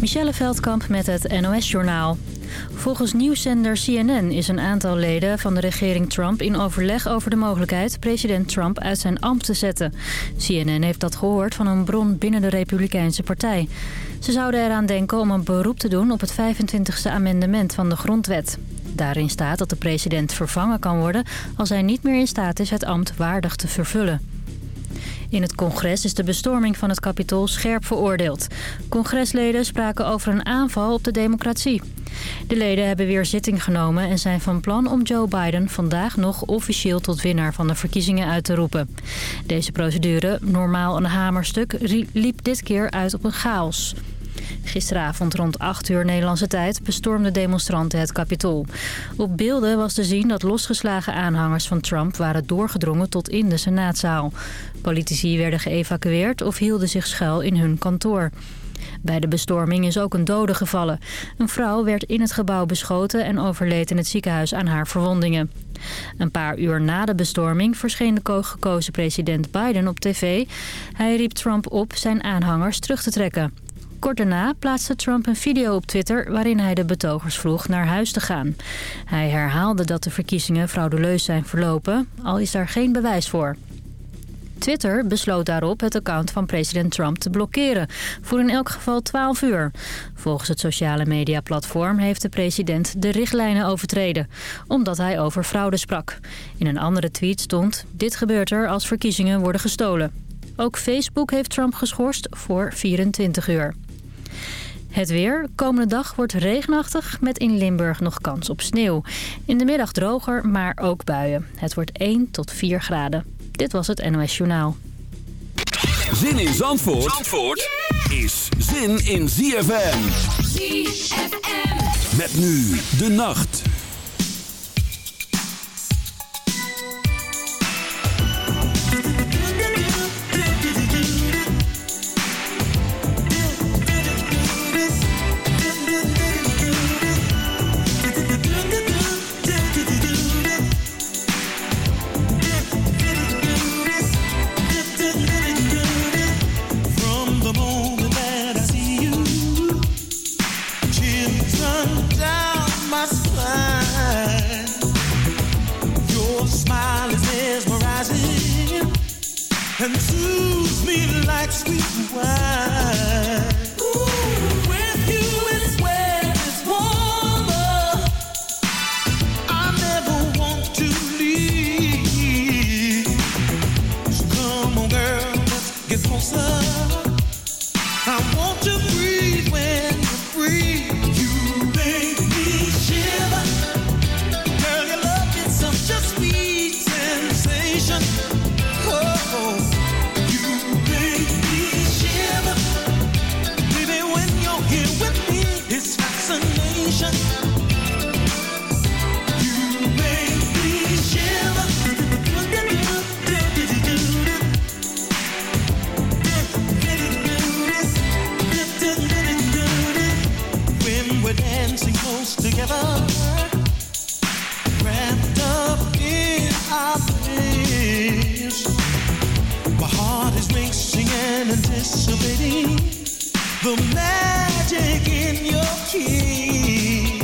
Michelle Veldkamp met het NOS-journaal. Volgens nieuwszender CNN is een aantal leden van de regering Trump in overleg over de mogelijkheid president Trump uit zijn ambt te zetten. CNN heeft dat gehoord van een bron binnen de Republikeinse partij. Ze zouden eraan denken om een beroep te doen op het 25e amendement van de grondwet. Daarin staat dat de president vervangen kan worden als hij niet meer in staat is het ambt waardig te vervullen. In het congres is de bestorming van het kapitool scherp veroordeeld. Congresleden spraken over een aanval op de democratie. De leden hebben weer zitting genomen en zijn van plan om Joe Biden vandaag nog officieel tot winnaar van de verkiezingen uit te roepen. Deze procedure, normaal een hamerstuk, liep dit keer uit op een chaos. Gisteravond rond 8 uur Nederlandse tijd bestormden demonstranten het Capitool. Op beelden was te zien dat losgeslagen aanhangers van Trump waren doorgedrongen tot in de Senaatzaal. Politici werden geëvacueerd of hielden zich schuil in hun kantoor. Bij de bestorming is ook een dode gevallen. Een vrouw werd in het gebouw beschoten en overleed in het ziekenhuis aan haar verwondingen. Een paar uur na de bestorming verscheen de gekozen president Biden op tv. Hij riep Trump op zijn aanhangers terug te trekken. Kort daarna plaatste Trump een video op Twitter waarin hij de betogers vroeg naar huis te gaan. Hij herhaalde dat de verkiezingen fraudeleus zijn verlopen, al is daar geen bewijs voor. Twitter besloot daarop het account van president Trump te blokkeren, voor in elk geval 12 uur. Volgens het sociale mediaplatform heeft de president de richtlijnen overtreden, omdat hij over fraude sprak. In een andere tweet stond, dit gebeurt er als verkiezingen worden gestolen. Ook Facebook heeft Trump geschorst voor 24 uur. Het weer. Komende dag wordt regenachtig met in Limburg nog kans op sneeuw. In de middag droger, maar ook buien. Het wordt 1 tot 4 graden. Dit was het NOS Journaal. Zin in Zandvoort, Zandvoort is zin in ZFM. ZFM. Met nu de nacht. the magic in your kiss.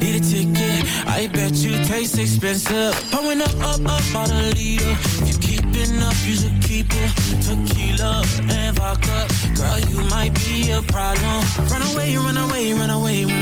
need a ticket. I bet you taste expensive. Pouring up, up, up on a leader. If you keeping up, you should keep it. Tequila and vodka, girl, you might be a problem. Run away, run away, run away. Run away.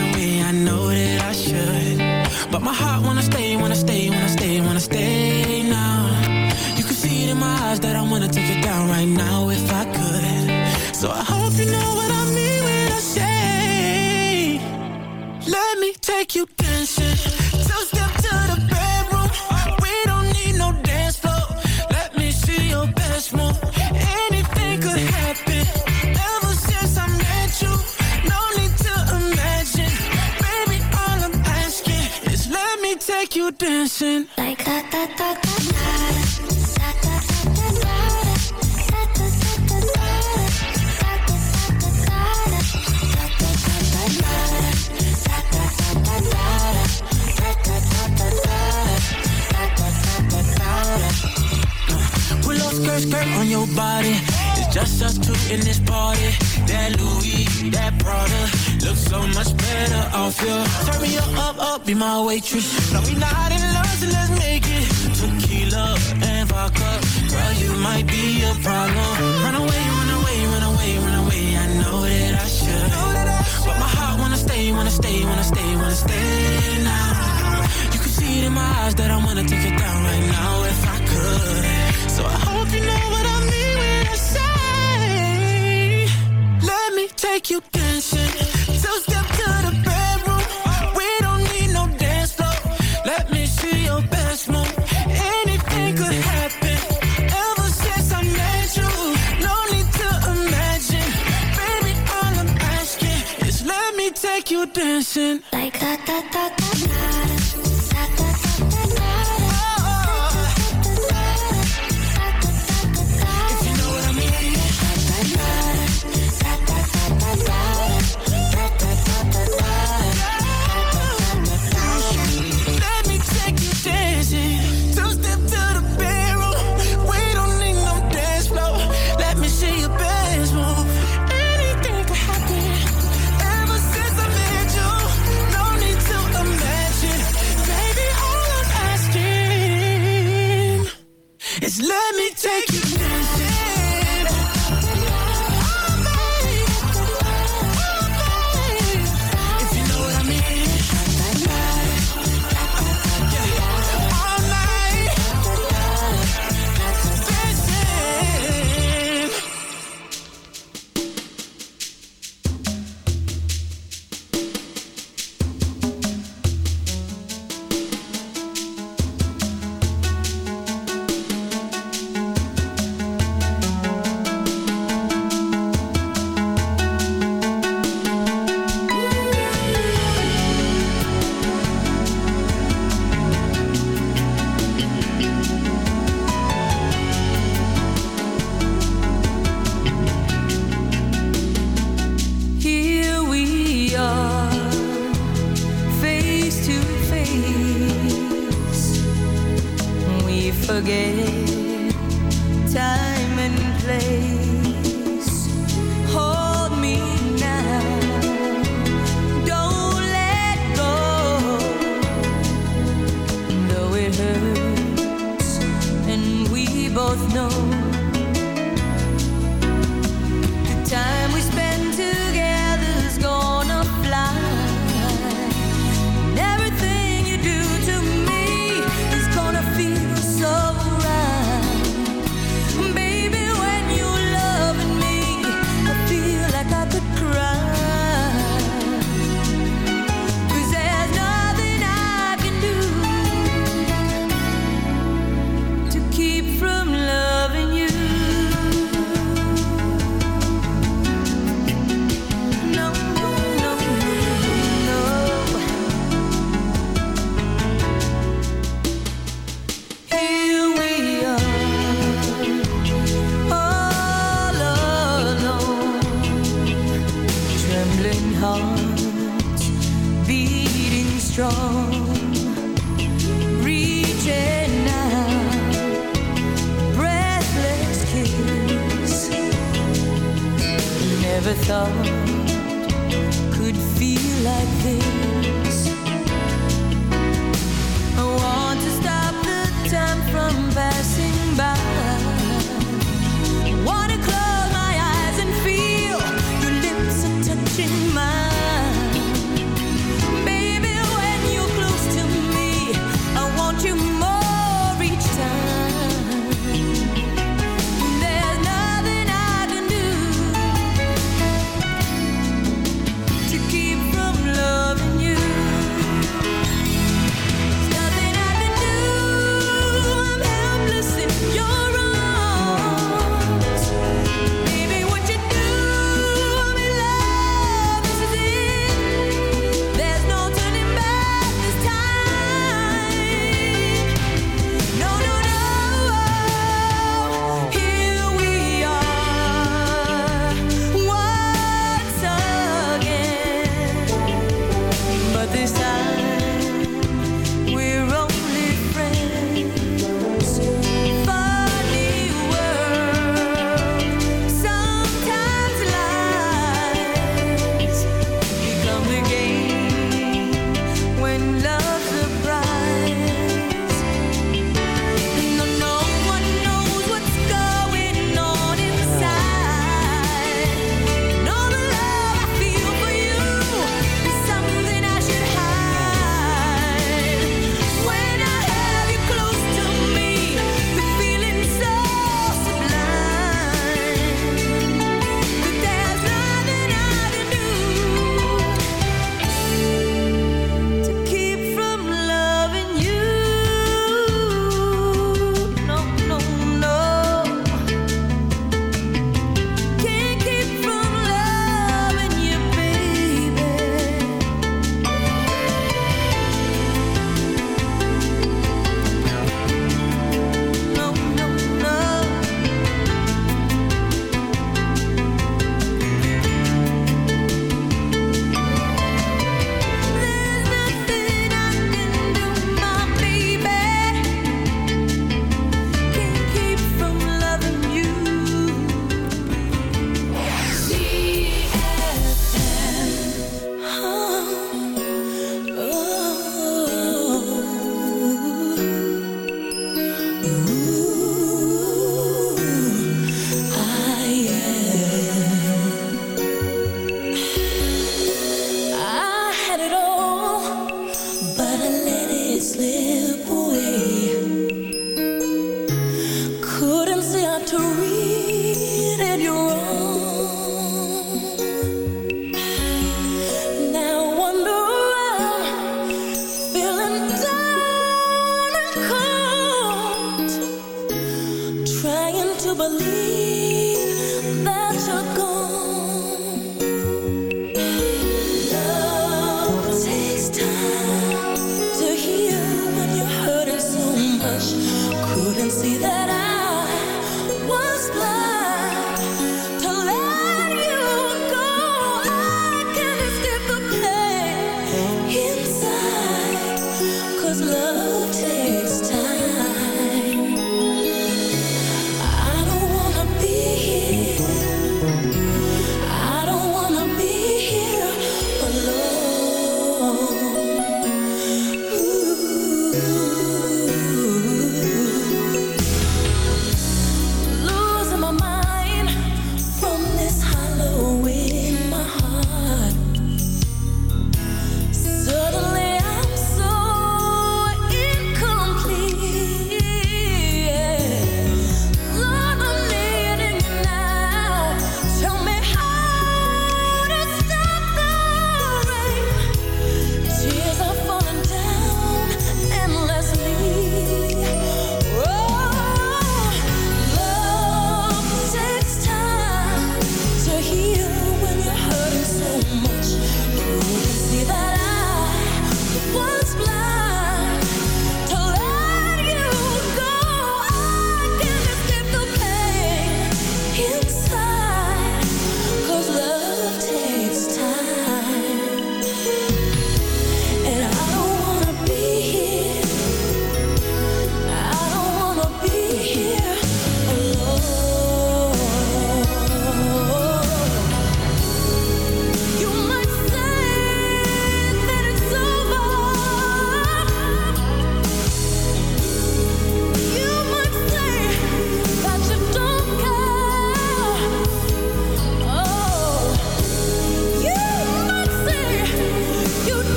da da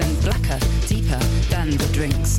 and blacker, deeper than the drinks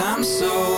I'm so